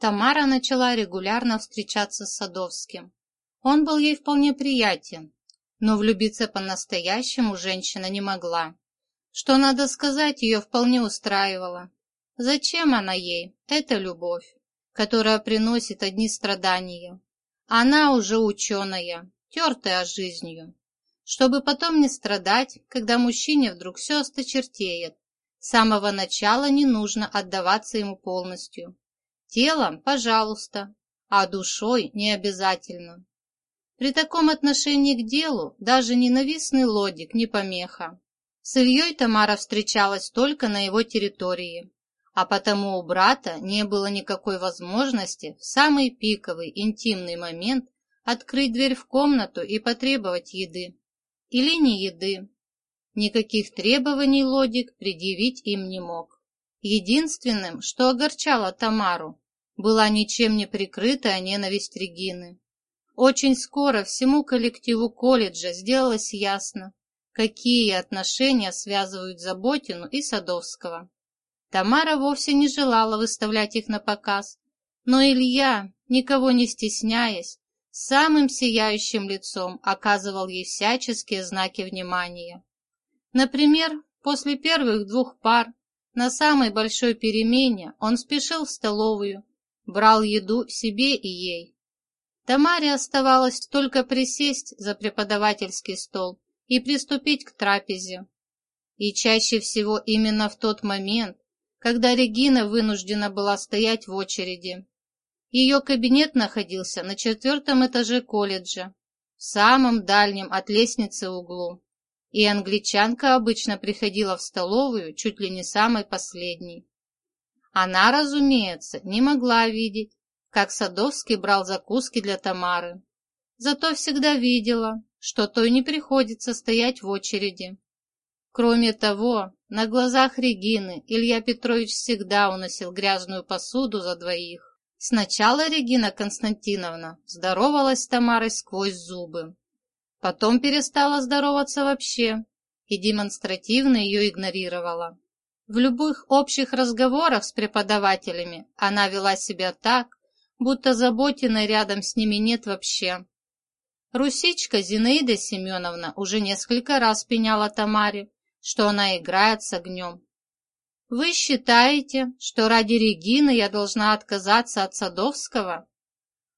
Тамара начала регулярно встречаться с Садовским. Он был ей вполне приятен, но влюбиться по-настоящему женщина не могла. Что, надо сказать, ее вполне устраивало. Зачем она ей? Это любовь, которая приносит одни страдания. Она уже ученая, тертая жизнью. Чтобы потом не страдать, когда мужчине вдруг все осточертеет. С самого начала не нужно отдаваться ему полностью. Телом – пожалуйста, а душой – не обязательно. При таком отношении к делу даже ненавистный лодик не помеха. С Ильей Тамара встречалась только на его территории, а потому у брата не было никакой возможности в самый пиковый интимный момент открыть дверь в комнату и потребовать еды. Или не еды. Никаких требований Лодик предъявить им не мог. Единственным, что огорчало Тамару, была ничем не прикрытая ненависть Регины. Очень скоро всему коллективу колледжа сделалось ясно, какие отношения связывают Заботину и Садовского. Тамара вовсе не желала выставлять их на показ, но Илья, никого не стесняясь, самым сияющим лицом оказывал ей всяческие знаки внимания. Например, после первых двух пар на самой большой перемене он спешил в столовую, брал еду себе и ей. Тамаре оставалось только присесть за преподавательский стол и приступить к трапезе. И чаще всего именно в тот момент, когда Регина вынуждена была стоять в очереди. Ее кабинет находился на четвертом этаже колледжа, в самом дальнем от лестницы углу, и англичанка обычно приходила в столовую чуть ли не самой последней. Она, разумеется, не могла видеть, как Садовский брал закуски для Тамары, зато всегда видела, что той не приходится стоять в очереди. Кроме того, на глазах Регины Илья Петрович всегда уносил грязную посуду за двоих. Сначала Регина Константиновна здоровалась с Тамарой сквозь зубы. Потом перестала здороваться вообще и демонстративно ее игнорировала. В любых общих разговорах с преподавателями она вела себя так, будто Заботиной рядом с ними нет вообще. Русичка Зинаида Семеновна уже несколько раз пеняла Тамаре, что она играет с огнем. «Вы считаете, что ради Регины я должна отказаться от Садовского?»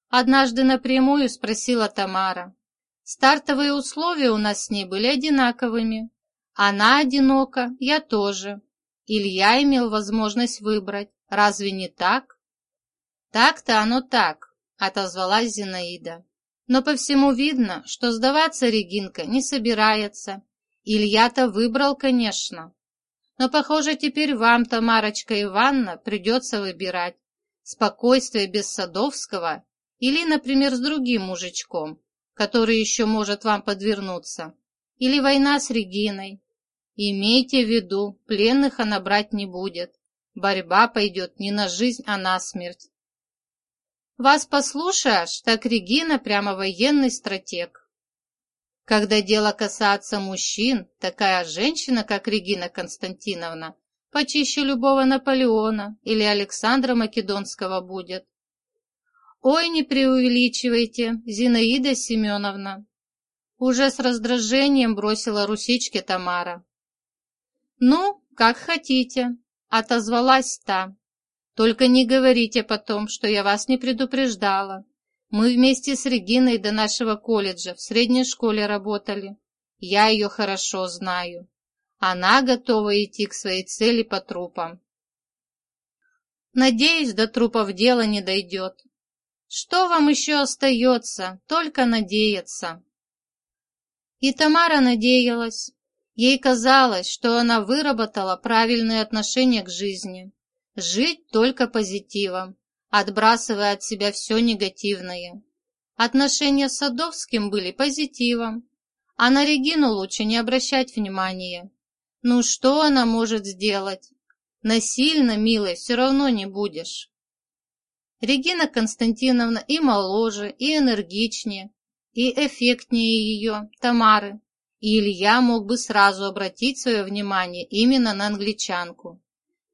Однажды напрямую спросила Тамара. Стартовые условия у нас с ней были одинаковыми. Она одинока, я тоже. Илья имел возможность выбрать. Разве не так? Так-то оно так, отозвалась Зинаида. Но по всему видно, что сдаваться Регинка не собирается Илья-то выбрал, конечно. Но, похоже, теперь вам, Тамарочка Ивановна, придется выбирать спокойствие без Садовского или, например, с другим мужичком, который еще может вам подвернуться, или война с Региной. Имейте в виду, пленных она брать не будет. Борьба пойдет не на жизнь, а на смерть. Вас послушаешь, так Регина прямо военный стратег. Когда дело касается мужчин, такая женщина, как Регина Константиновна, почище любого Наполеона или Александра Македонского будет. Ой, не преувеличивайте, Зинаида Семеновна. Уже с раздражением бросила русичке Тамара. Ну, как хотите, отозвалась та. Только не говорите потом, что я вас не предупреждала. Мы вместе с Региной до нашего колледжа в средней школе работали. Я ее хорошо знаю. Она готова идти к своей цели по трупам. Надеюсь, до трупов дело не дойдет. Что вам еще остается? Только надеяться. И Тамара надеялась. Ей казалось, что она выработала правильные отношения к жизни. Жить только позитивом, отбрасывая от себя все негативное. Отношения с Садовским были позитивом, а на Регину лучше не обращать внимания. Ну что она может сделать? Насильно, милой, все равно не будешь. Регина Константиновна и моложе, и энергичнее, и эффектнее ее, Тамары. И Илья мог бы сразу обратить свое внимание именно на англичанку.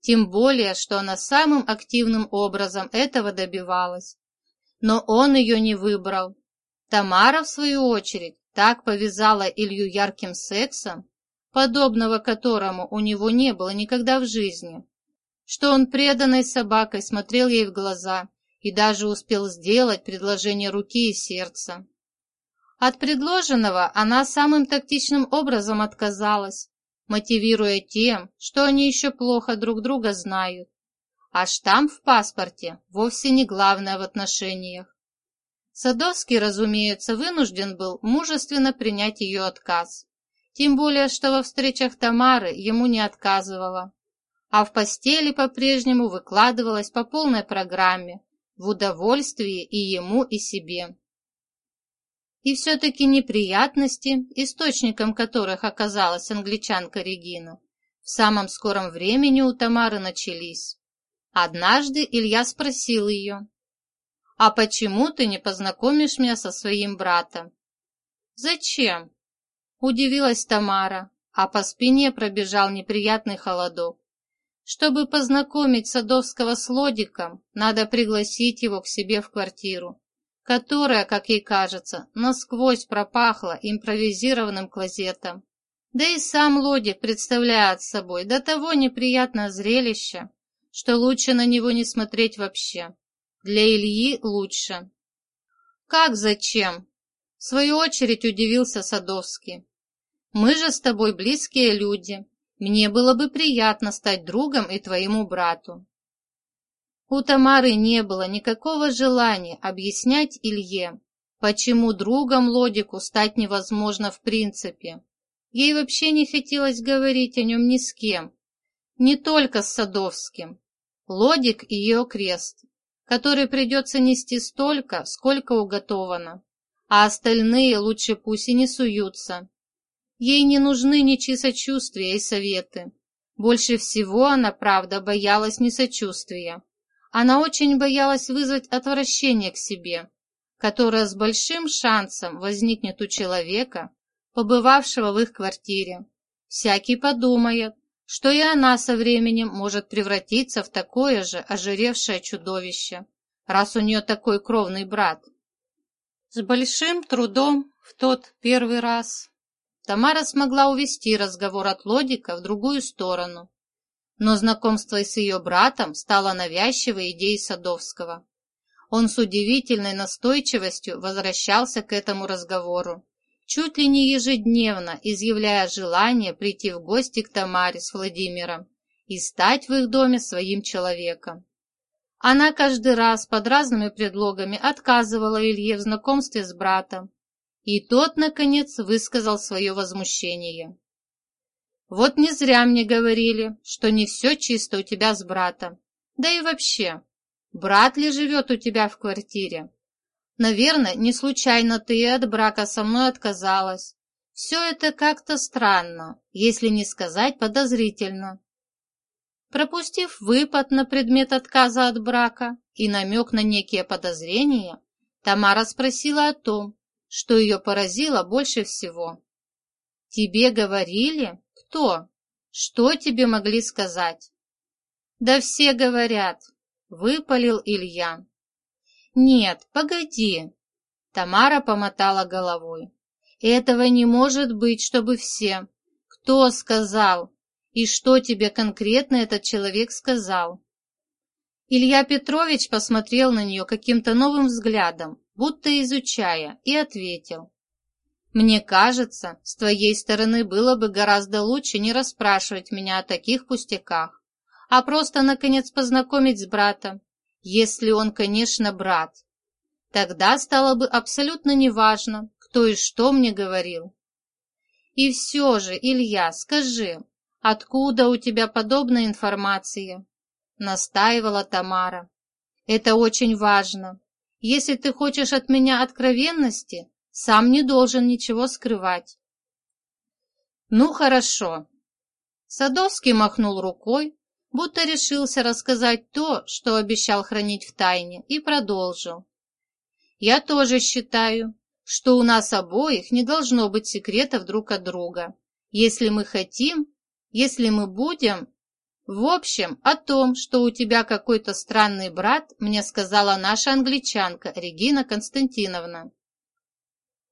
Тем более, что она самым активным образом этого добивалась. Но он ее не выбрал. Тамара, в свою очередь, так повязала Илью ярким сексом, подобного которому у него не было никогда в жизни, что он преданной собакой смотрел ей в глаза и даже успел сделать предложение руки и сердца. От предложенного она самым тактичным образом отказалась, мотивируя тем, что они еще плохо друг друга знают, а штамп в паспорте вовсе не главное в отношениях. Садовский, разумеется, вынужден был мужественно принять ее отказ. Тем более, что во встречах Тамары ему не отказывала. А в постели по-прежнему выкладывалась по полной программе, в удовольствии и ему, и себе. И все-таки неприятности, источником которых оказалась англичанка Регина, в самом скором времени у Тамары начались. Однажды Илья спросил ее, «А почему ты не познакомишь меня со своим братом?» «Зачем?» Удивилась Тамара, а по спине пробежал неприятный холодок. Чтобы познакомить Садовского с Лодиком, надо пригласить его к себе в квартиру, которая, как ей кажется, насквозь пропахла импровизированным клозетом. Да и сам Лодик представляет собой до того неприятное зрелище, что лучше на него не смотреть вообще. Для Ильи лучше. «Как зачем?» В свою очередь удивился Садовский. Мы же с тобой близкие люди. Мне было бы приятно стать другом и твоему брату». У Тамары не было никакого желания объяснять Илье, почему другом Лодику стать невозможно в принципе. Ей вообще не хотелось говорить о нем ни с кем, не только с Садовским. Лодик – ее крест, который придется нести столько, сколько уготовано, а остальные лучше пусть и не суются. Ей не нужны ничьи сочувствия и советы. Больше всего она, правда, боялась не сочувствия. Она очень боялась вызвать отвращение к себе, которое с большим шансом возникнет у человека, побывавшего в их квартире. Всякий подумает, что и она со временем может превратиться в такое же ожиревшее чудовище, раз у нее такой кровный брат. С большим трудом в тот первый раз Тамара смогла увести разговор от Лодика в другую сторону. Но знакомство с ее братом стало навязчивой идеей Садовского. Он с удивительной настойчивостью возвращался к этому разговору, чуть ли не ежедневно изъявляя желание прийти в гости к Тамаре с Владимиром и стать в их доме своим человеком. Она каждый раз под разными предлогами отказывала Илье в знакомстве с братом, и тот, наконец, высказал свое возмущение. «Вот не зря мне говорили, что не все чисто у тебя с братом. Да и вообще, брат ли живет у тебя в квартире? Наверное, не случайно ты и от брака со мной отказалась. Все это как-то странно, если не сказать подозрительно». Пропустив выпад на предмет отказа от брака и намек на некие подозрения, Тамара спросила о том, что ее поразило больше всего. «Тебе говорили? Кто? Что тебе могли сказать?» «Да все говорят», — выпалил Илья. «Нет, погоди», — Тамара помотала головой. «Этого не может быть, чтобы все. Кто сказал? И что тебе конкретно этот человек сказал?» Илья Петрович посмотрел на нее каким-то новым взглядом, будто изучая, и ответил. «Мне кажется, с твоей стороны было бы гораздо лучше не расспрашивать меня о таких пустяках, а просто, наконец, познакомить с братом, если он, конечно, брат. Тогда стало бы абсолютно неважно, кто и что мне говорил. И все же, Илья, скажи, откуда у тебя подобная информация?» Настаивала Тамара. «Это очень важно. Если ты хочешь от меня откровенности, сам не должен ничего скрывать. Ну, хорошо. Садовский махнул рукой, будто решился рассказать то, что обещал хранить в тайне, и продолжил. Я тоже считаю, что у нас обоих не должно быть секретов друг от друга. Если мы хотим, если мы будем... В общем, о том, что у тебя какой-то странный брат, мне сказала наша англичанка Регина Константиновна.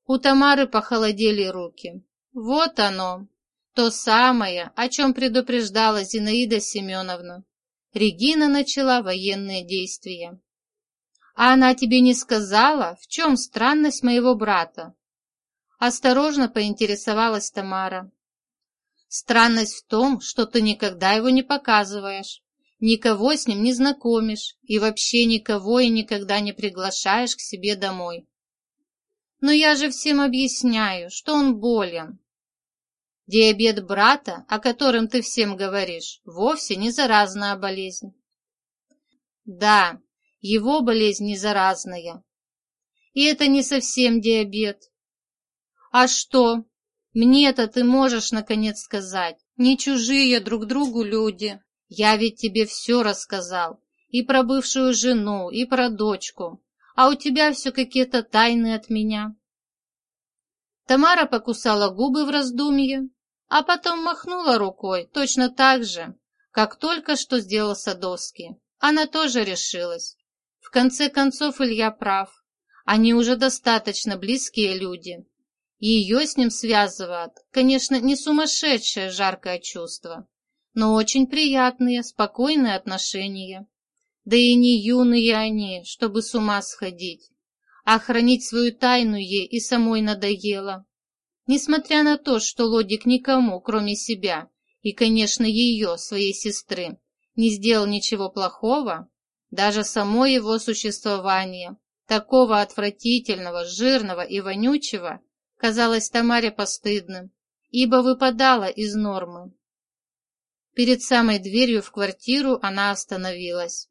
У Тамары похолодели руки. Вот оно, то самое, о чем предупреждала Зинаида Семеновна. Регина начала военные действия. «А она тебе не сказала, в чем странность моего брата?» Осторожно поинтересовалась Тамара. Странность в том, что ты никогда его не показываешь, никого с ним не знакомишь и вообще никого и никогда не приглашаешь к себе домой. Но я же всем объясняю, что он болен. Диабет брата, о котором ты всем говоришь, вовсе не заразная болезнь. Да, его болезнь не заразная. И это не совсем диабет. А что, мне-то ты можешь наконец сказать, не чужие друг другу люди. Я ведь тебе все рассказал, и про бывшую жену, и про дочку, а у тебя все какие-то тайны от меня. Тамара покусала губы в раздумье, а потом махнула рукой точно так же, как только что сделал Садовский. Она тоже решилась. В конце концов Илья прав. Они уже достаточно близкие люди, ее с ним связывает, конечно, не сумасшедшее жаркое чувство, но очень приятные, спокойные отношения. Да и не юные они, чтобы с ума сходить. А хранить свою тайну ей и самой надоело. Несмотря на то, что Лодик никому, кроме себя, и, конечно, ее, своей сестры, не сделал ничего плохого, даже само его существование, такого отвратительного, жирного и вонючего, казалось Тамаре постыдным, ибо выпадала из нормы. Перед самой дверью в квартиру она остановилась.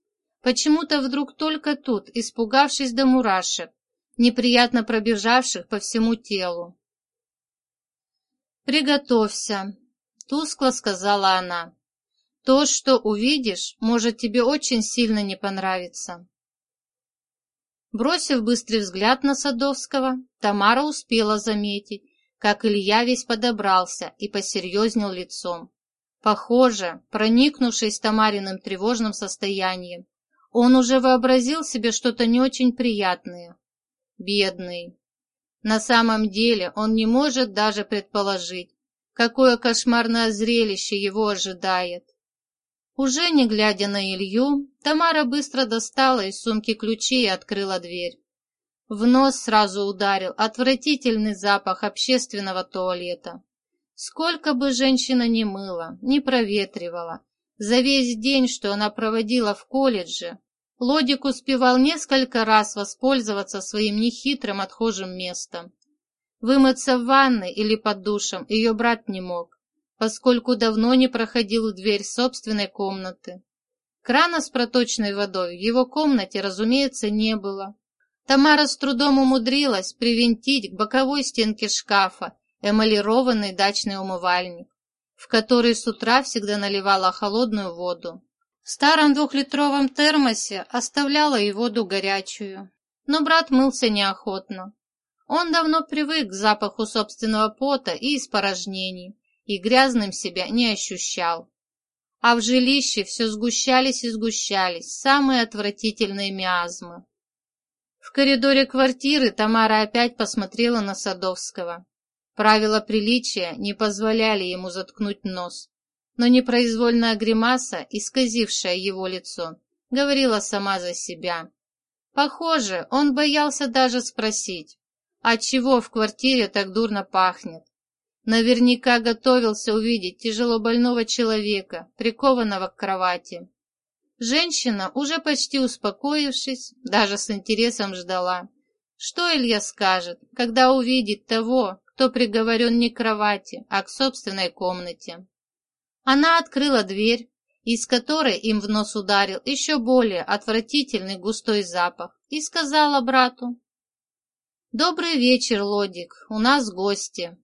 Почему-то вдруг только тут, испугавшись до мурашек, неприятно пробежавших по всему телу. «Приготовься», — тускло сказала она. «То, что увидишь, может тебе очень сильно не понравиться». Бросив быстрый взгляд на Садовского, Тамара успела заметить, как Илья весь подобрался и посерьезнел лицом. Похоже, проникнувшись Тамариным тревожным состоянием, он уже вообразил себе что-то не очень приятное. Бедный. На самом деле он не может даже предположить, какое кошмарное зрелище его ожидает. Уже не глядя на Илью, Тамара быстро достала из сумки ключи и открыла дверь. В нос сразу ударил отвратительный запах общественного туалета. Сколько бы женщина ни мыла, ни проветривала, за весь день, что она проводила в колледже, Лодик успевал несколько раз воспользоваться своим нехитрым отхожим местом. Вымыться в ванной или под душем ее брат не мог поскольку давно не проходил в дверь собственной комнаты. Крана с проточной водой в его комнате, разумеется, не было. Тамара с трудом умудрилась привинтить к боковой стенке шкафа эмалированный дачный умывальник, в который с утра всегда наливала холодную воду. В старом двухлитровом термосе оставляла и воду горячую, но брат мылся неохотно. Он давно привык к запаху собственного пота и испорожнений, и грязным себя не ощущал. А в жилище все сгущались и сгущались самые отвратительные миазмы. В коридоре квартиры Тамара опять посмотрела на Садовского. Правила приличия не позволяли ему заткнуть нос, но непроизвольная гримаса, исказившая его лицо, говорила сама за себя. Похоже, он боялся даже спросить, отчего в квартире так дурно пахнет. Наверняка готовился увидеть тяжело больного человека, прикованного к кровати. Женщина, уже почти успокоившись, даже с интересом ждала, что Илья скажет, когда увидит того, кто приговорен не к кровати, а к собственной комнате. Она открыла дверь, из которой им в нос ударил еще более отвратительный густой запах, и сказала брату, «Добрый вечер, Лодик, у нас гости».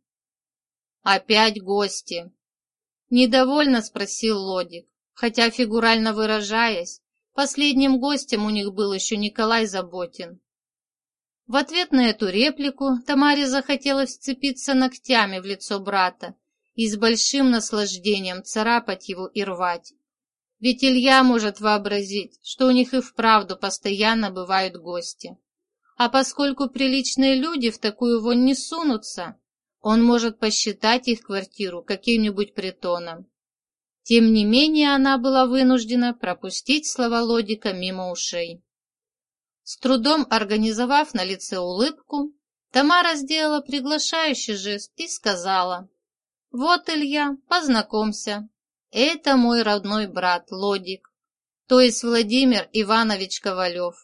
«Опять гости!» Недовольно спросил Лодик, хотя, фигурально выражаясь, последним гостем у них был еще Николай Заботин. В ответ на эту реплику Тамаре захотелось вцепиться ногтями в лицо брата и с большим наслаждением царапать его и рвать. Ведь Илья может вообразить, что у них и вправду постоянно бывают гости. А поскольку приличные люди в такую вонь не сунутся, он может посчитать их квартиру каким-нибудь притоном. Тем не менее, она была вынуждена пропустить слова Лодика мимо ушей. С трудом организовав на лице улыбку, Тамара сделала приглашающий жест и сказала, «Вот, Илья, познакомься. Это мой родной брат Лодик, то есть Владимир Иванович Ковалев.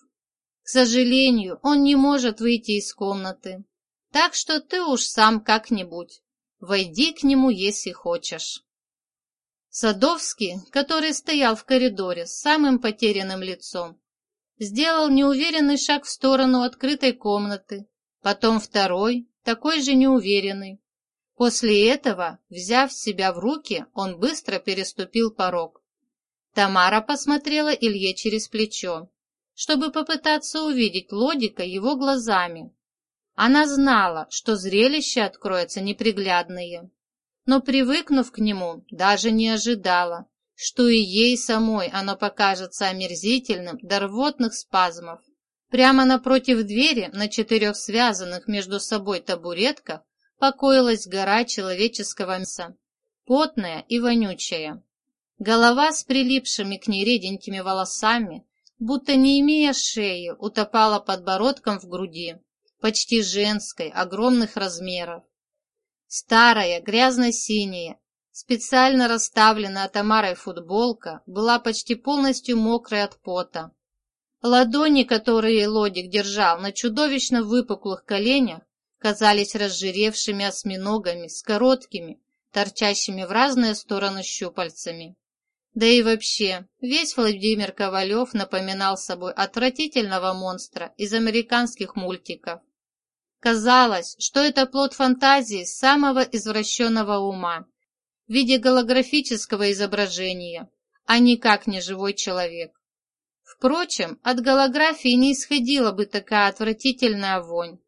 К сожалению, он не может выйти из комнаты, так что ты уж сам как-нибудь. Войди к нему, если хочешь». Садовский, который стоял в коридоре с самым потерянным лицом, сделал неуверенный шаг в сторону открытой комнаты, потом второй, такой же неуверенный. После этого, взяв себя в руки, он быстро переступил порог. Тамара посмотрела Илье через плечо, чтобы попытаться увидеть Лодика его глазами. Она знала, что зрелище откроется неприглядное, но, привыкнув к нему, даже не ожидала, что и ей самой оно покажется омерзительным до рвотных спазмов. Прямо напротив двери, на четырех связанных между собой табуретках, покоилась гора человеческого мяса, потная и вонючая. Голова с прилипшими к ней реденькими волосами, будто не имея шеи, утопала подбородком в груди, почти женской, огромных размеров. Старая, грязно-синяя, специально расставленная Тамарой футболка была почти полностью мокрой от пота. Ладони, которые Лодик держал на чудовищно выпуклых коленях, казались разжиревшими осьминогами с короткими, торчащими в разные стороны щупальцами. Да и вообще, весь Владимир Ковалев напоминал собой отвратительного монстра из американских мультиков. Казалось, что это плод фантазии самого извращенного ума в виде голографического изображения, а никак не живой человек. Впрочем, от голографии не исходила бы такая отвратительная вонь.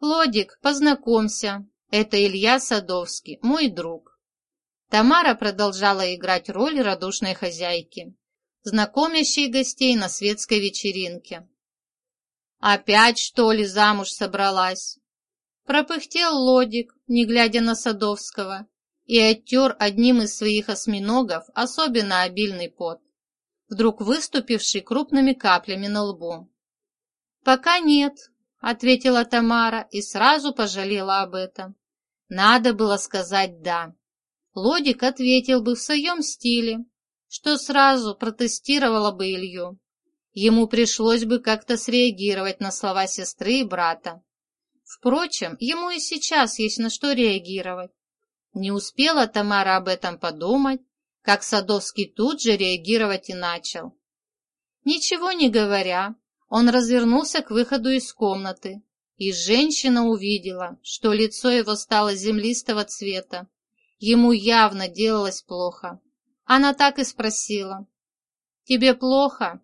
«Лодик, познакомься, это Илья Садовский, мой друг». Тамара продолжала играть роль радушной хозяйки, знакомящей гостей на светской вечеринке. «Опять, что ли, замуж собралась?» Пропыхтел Лодик, не глядя на Садовского, и оттер одним из своих осьминогов особенно обильный пот вдруг выступивший крупными каплями на лбу. «Пока нет», — ответила Тамара и сразу пожалела об этом. Надо было сказать «да». Лодик ответил бы в своем стиле, что сразу протестировала бы Илью. Ему пришлось бы как-то среагировать на слова сестры и брата. Впрочем, ему и сейчас есть на что реагировать. Не успела Тамара об этом подумать, как Садовский тут же реагировать и начал. Ничего не говоря, он развернулся к выходу из комнаты, и женщина увидела, что лицо его стало землистого цвета. Ему явно делалось плохо. Она так и спросила. «Тебе плохо?»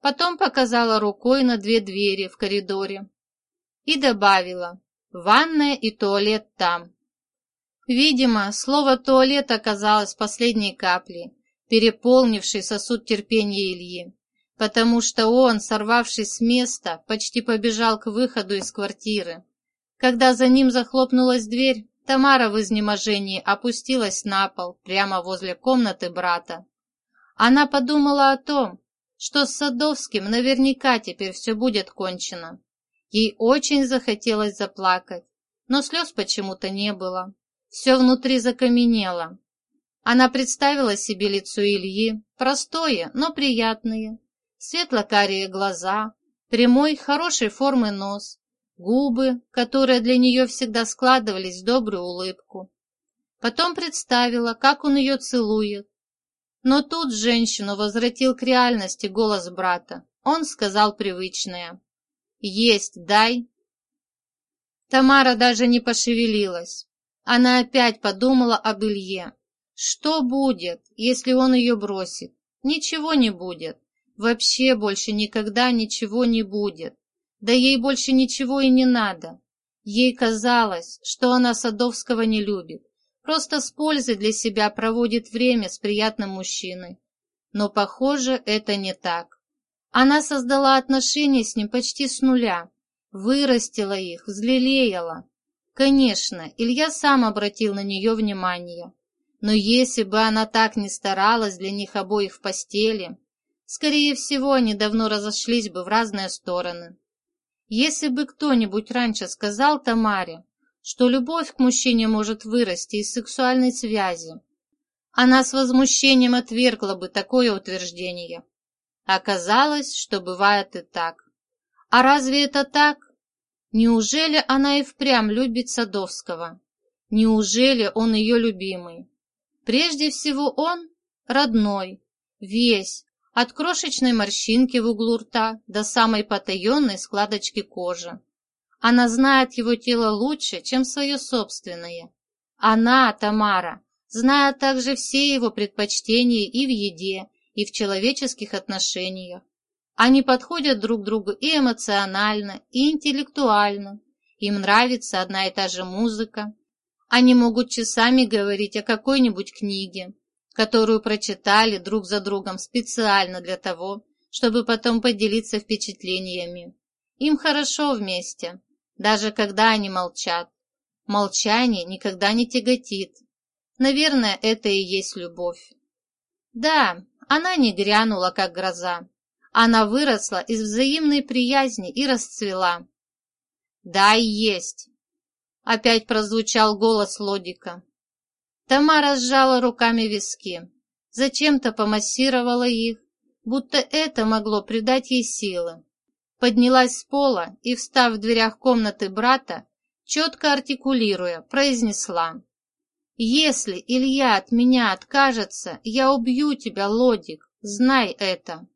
Потом показала рукой на две двери в коридоре и добавила «Ванная и туалет там». Видимо, слово «туалет» оказалось последней каплей, переполнившей сосуд терпения Ильи, потому что он, сорвавшись с места, почти побежал к выходу из квартиры. Когда за ним захлопнулась дверь, Тамара в изнеможении опустилась на пол прямо возле комнаты брата. Она подумала о том, что с Садовским наверняка теперь все будет кончено. Ей очень захотелось заплакать, но слез почему-то не было. Все внутри закаменело. Она представила себе лицо Ильи, простое, но приятное. Светло-карие глаза, прямой, хорошей формы нос, губы, которые для нее всегда складывались в добрую улыбку. Потом представила, как он ее целует. Но тут женщину возвратил к реальности голос брата. Он сказал привычное. «Есть дай». Тамара даже не пошевелилась. Она опять подумала об Илье. Что будет, если он ее бросит? Ничего не будет. Вообще больше никогда ничего не будет. Да ей больше ничего и не надо. Ей казалось, что она Садовского не любит. Просто с пользой для себя проводит время с приятным мужчиной. Но, похоже, это не так. Она создала отношения с ним почти с нуля, вырастила их, взлелеяла. Конечно, Илья сам обратил на нее внимание. Но если бы она так не старалась для них обоих в постели, скорее всего, они давно разошлись бы в разные стороны. Если бы кто-нибудь раньше сказал Тамаре, что любовь к мужчине может вырасти из сексуальной связи, она с возмущением отвергла бы такое утверждение. Оказалось, что бывает и так. А разве это так? Неужели она и впрямь любит Садовского? Неужели он ее любимый? Прежде всего он родной, весь, от крошечной морщинки в углу рта до самой потаенной складочки кожи. Она знает его тело лучше, чем свое собственное. Она, Тамара, знает также все его предпочтения и в еде, и в человеческих отношениях. Они подходят друг другу и эмоционально, и интеллектуально. Им нравится одна и та же музыка. Они могут часами говорить о какой-нибудь книге, которую прочитали друг за другом специально для того, чтобы потом поделиться впечатлениями. Им хорошо вместе, даже когда они молчат. Молчание никогда не тяготит. Наверное, это и есть любовь. Да, она не грянула, как гроза. Она выросла из взаимной приязни и расцвела. Да, и есть. Опять прозвучал голос Лодика. Тамара сжала руками виски, зачем-то помассировала их, будто это могло придать ей силы. Поднялась с пола и, встав в дверях комнаты брата, четко артикулируя, произнесла. «Если Илья от меня откажется, я убью тебя, Лодик, знай это».